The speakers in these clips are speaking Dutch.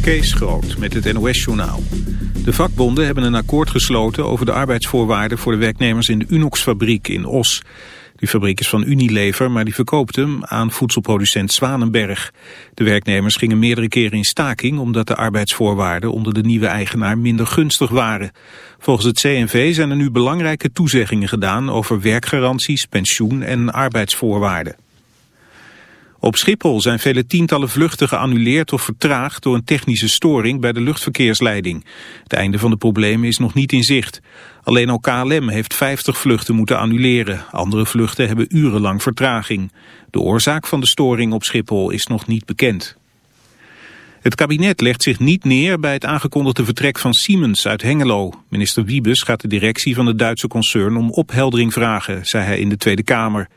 Kees Groot met het NOS-journaal. De vakbonden hebben een akkoord gesloten over de arbeidsvoorwaarden voor de werknemers in de Unox-fabriek in Os. Die fabriek is van Unilever, maar die verkoopt hem aan voedselproducent Zwanenberg. De werknemers gingen meerdere keren in staking omdat de arbeidsvoorwaarden onder de nieuwe eigenaar minder gunstig waren. Volgens het CNV zijn er nu belangrijke toezeggingen gedaan over werkgaranties, pensioen en arbeidsvoorwaarden. Op Schiphol zijn vele tientallen vluchten geannuleerd of vertraagd door een technische storing bij de luchtverkeersleiding. Het einde van de problemen is nog niet in zicht. Alleen al KLM heeft 50 vluchten moeten annuleren. Andere vluchten hebben urenlang vertraging. De oorzaak van de storing op Schiphol is nog niet bekend. Het kabinet legt zich niet neer bij het aangekondigde vertrek van Siemens uit Hengelo. Minister Wiebes gaat de directie van het Duitse concern om opheldering vragen, zei hij in de Tweede Kamer.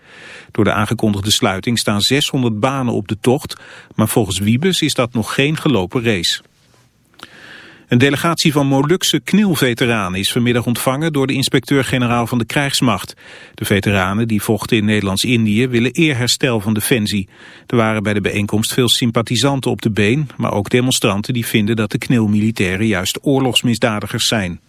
Door de aangekondigde sluiting staan 600 banen op de tocht, maar volgens Wiebes is dat nog geen gelopen race. Een delegatie van Molukse knilveteranen is vanmiddag ontvangen door de inspecteur-generaal van de krijgsmacht. De veteranen die vochten in Nederlands-Indië willen eerherstel van Defensie. Er waren bij de bijeenkomst veel sympathisanten op de been, maar ook demonstranten die vinden dat de knilmilitairen juist oorlogsmisdadigers zijn.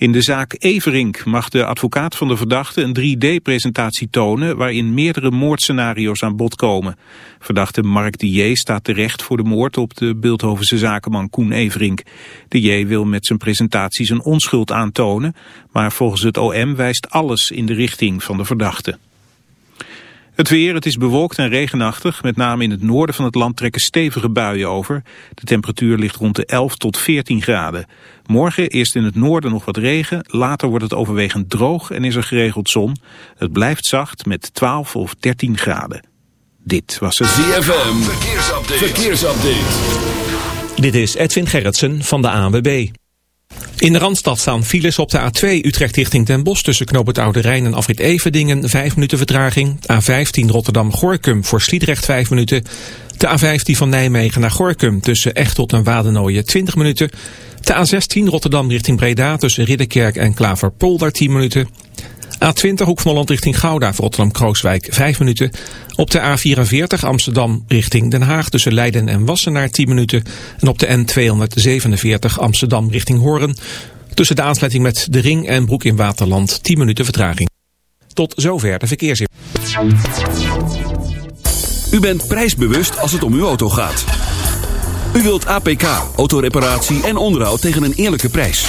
In de zaak Everink mag de advocaat van de verdachte een 3D-presentatie tonen waarin meerdere moordscenario's aan bod komen. Verdachte Mark de staat terecht voor de moord op de Beeldhovense zakenman Koen Everink. De J wil met zijn presentatie zijn onschuld aantonen, maar volgens het OM wijst alles in de richting van de verdachte. Het weer, het is bewolkt en regenachtig. Met name in het noorden van het land trekken stevige buien over. De temperatuur ligt rond de 11 tot 14 graden. Morgen eerst in het noorden nog wat regen. Later wordt het overwegend droog en is er geregeld zon. Het blijft zacht met 12 of 13 graden. Dit was het ZFM. Verkeersupdate. Verkeersupdate. Dit is Edwin Gerritsen van de ANWB. In de Randstad staan files op de A2 Utrecht richting Den Bosch tussen Knoop Rijn en Afrit Everdingen 5 minuten vertraging. A15 Rotterdam-Gorkum voor Sliedrecht 5 minuten. De A15 van Nijmegen naar Gorkum tussen Echtelt en Wadenoijen 20 minuten. De A16 Rotterdam richting Breda tussen Ridderkerk en Klaverpolder 10 minuten. A20 Hoek van Holland richting Gouda voor Rotterdam-Krooswijk 5 minuten. Op de A44 Amsterdam richting Den Haag tussen Leiden en Wassenaar 10 minuten. En op de N247 Amsterdam richting Hoorn tussen de aansluiting met de Ring en Broek in Waterland 10 minuten vertraging. Tot zover de verkeersin. U bent prijsbewust als het om uw auto gaat. U wilt APK, autoreparatie en onderhoud tegen een eerlijke prijs.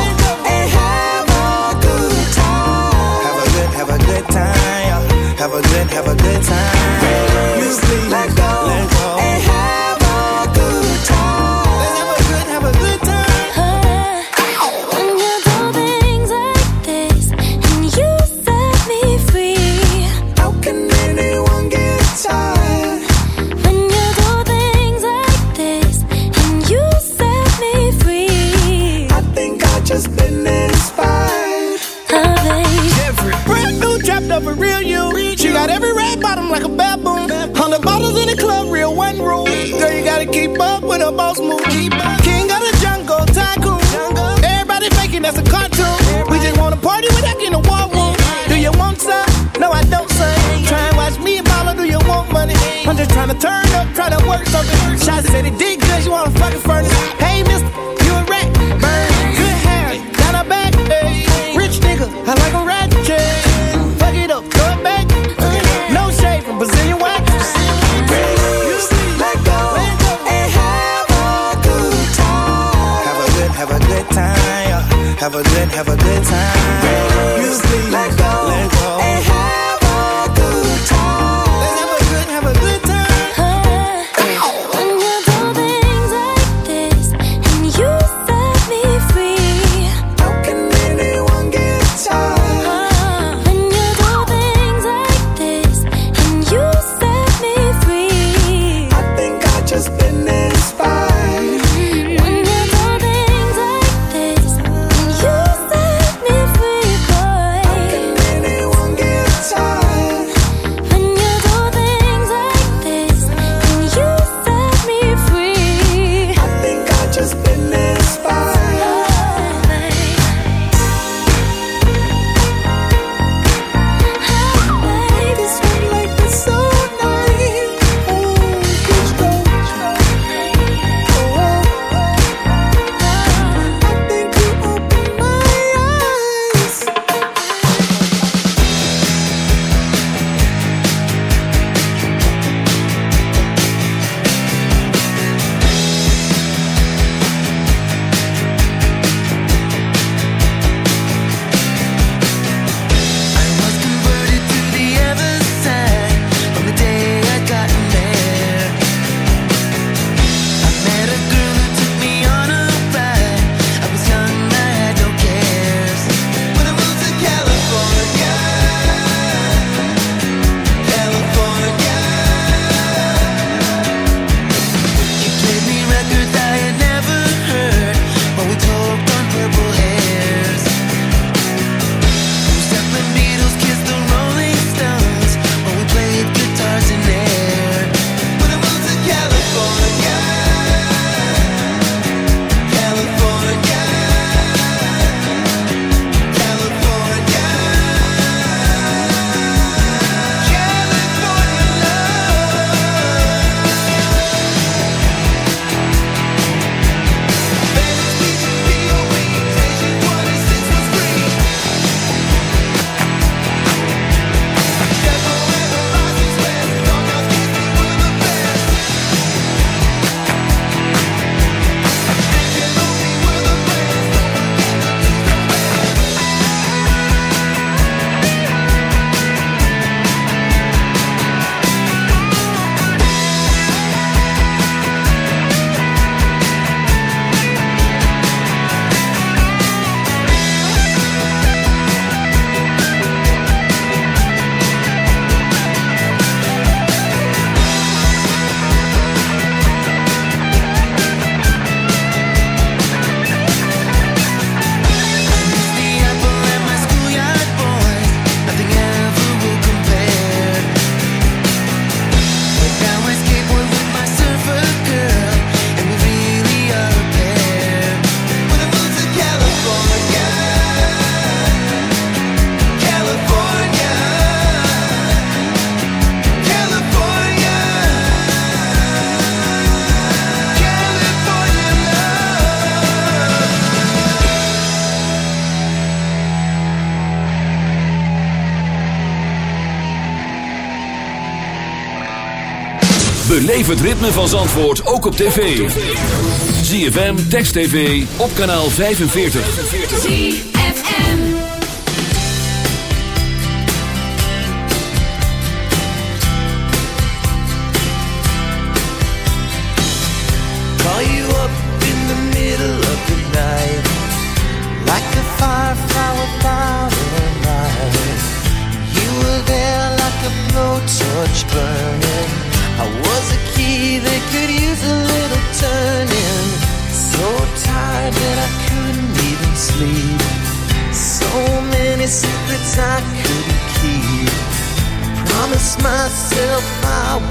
good time. Have a good, have a good time. Music, let go, let go. ritme van Zandvoort ook op tv. ZFM, Text TV, op kanaal 45. ZFM Call you up in the middle of the night Like a firefly without a light You were there like a blowtorch burning I couldn't keep. Promise myself I would.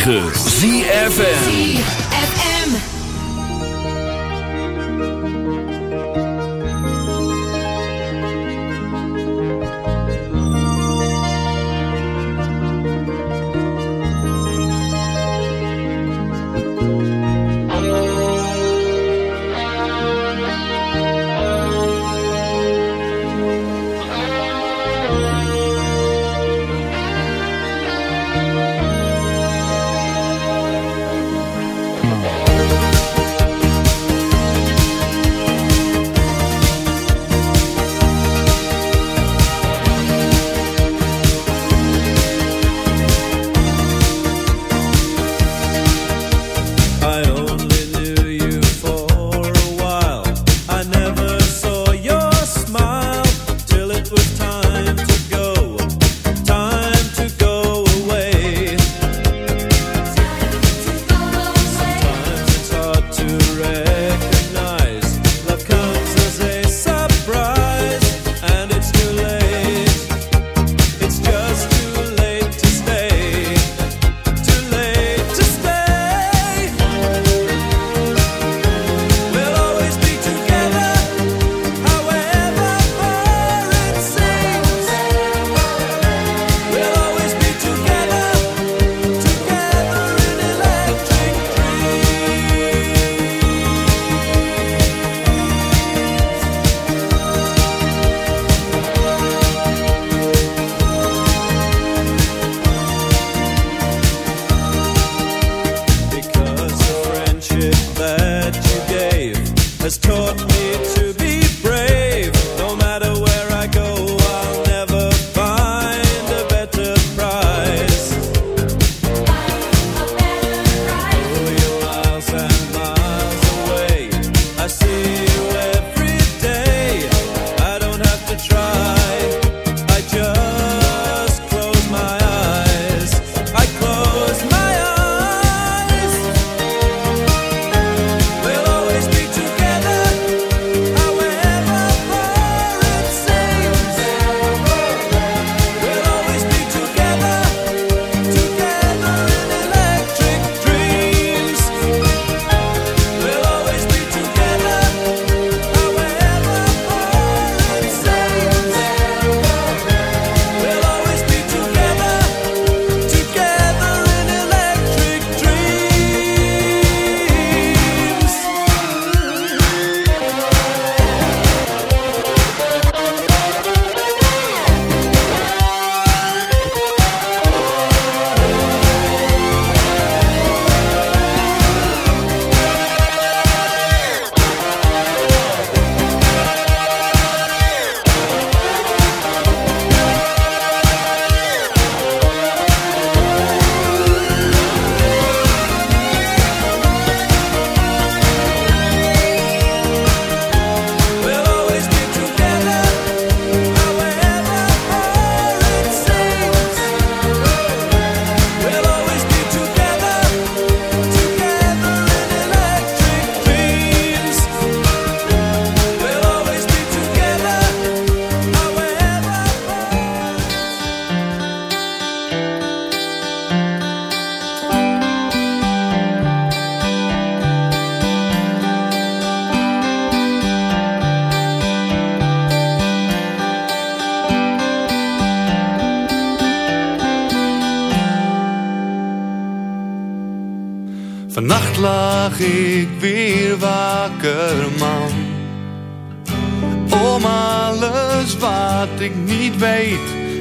9.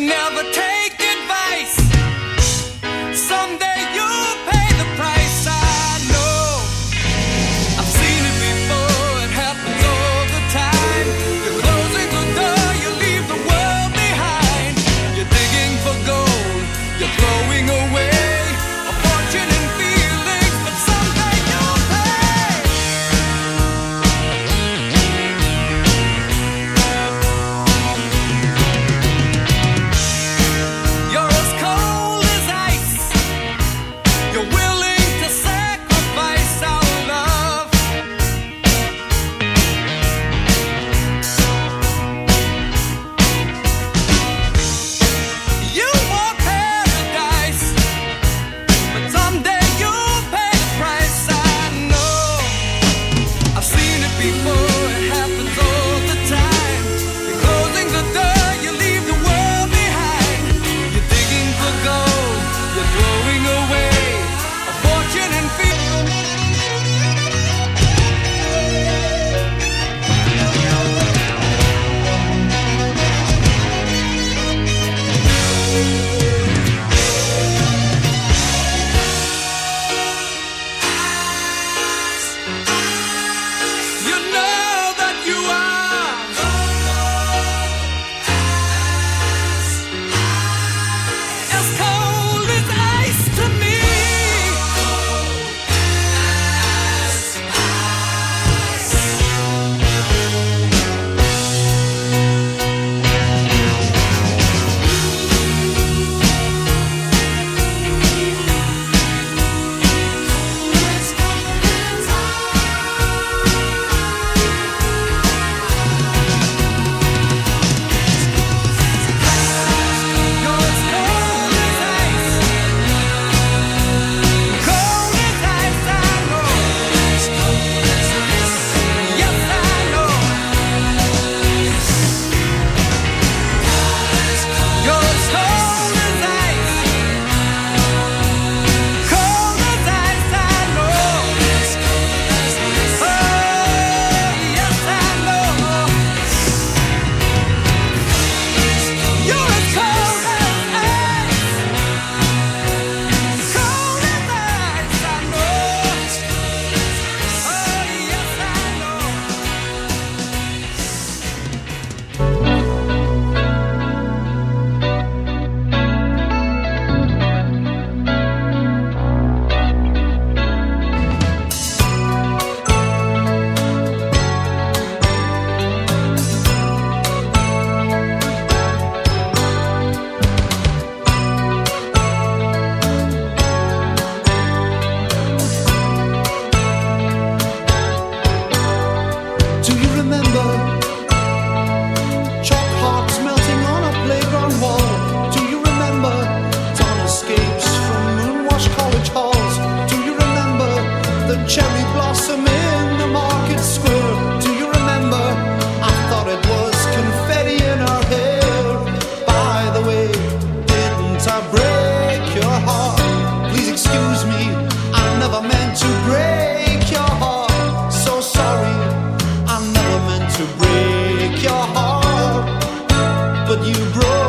Never take you broke.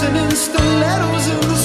listening stilettos in the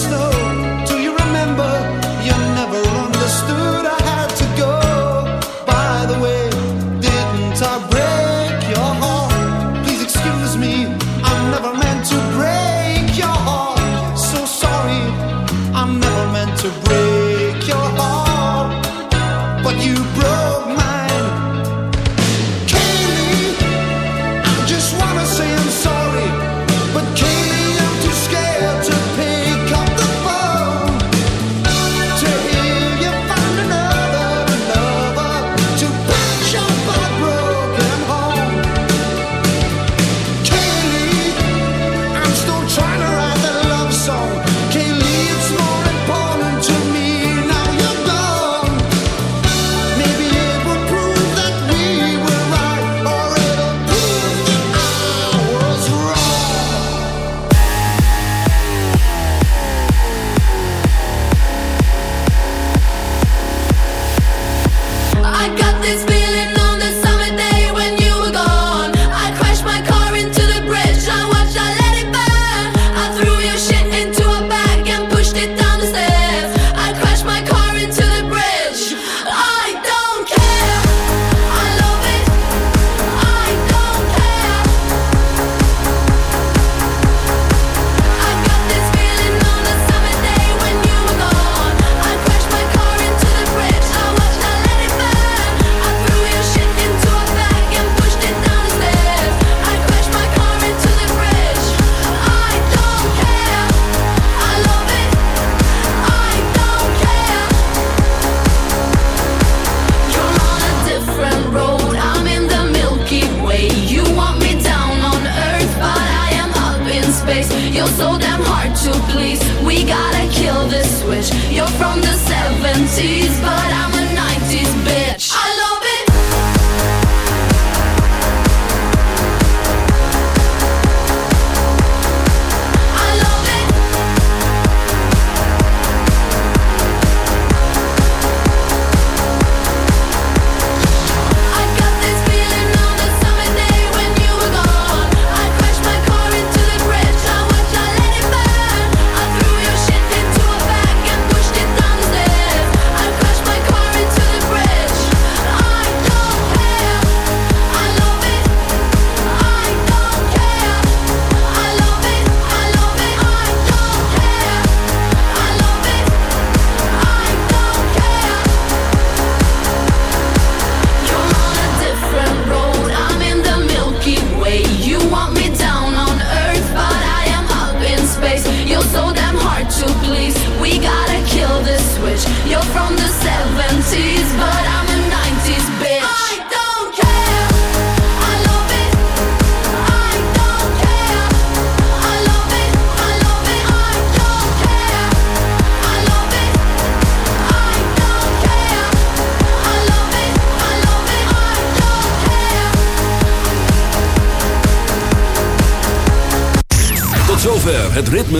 seas, but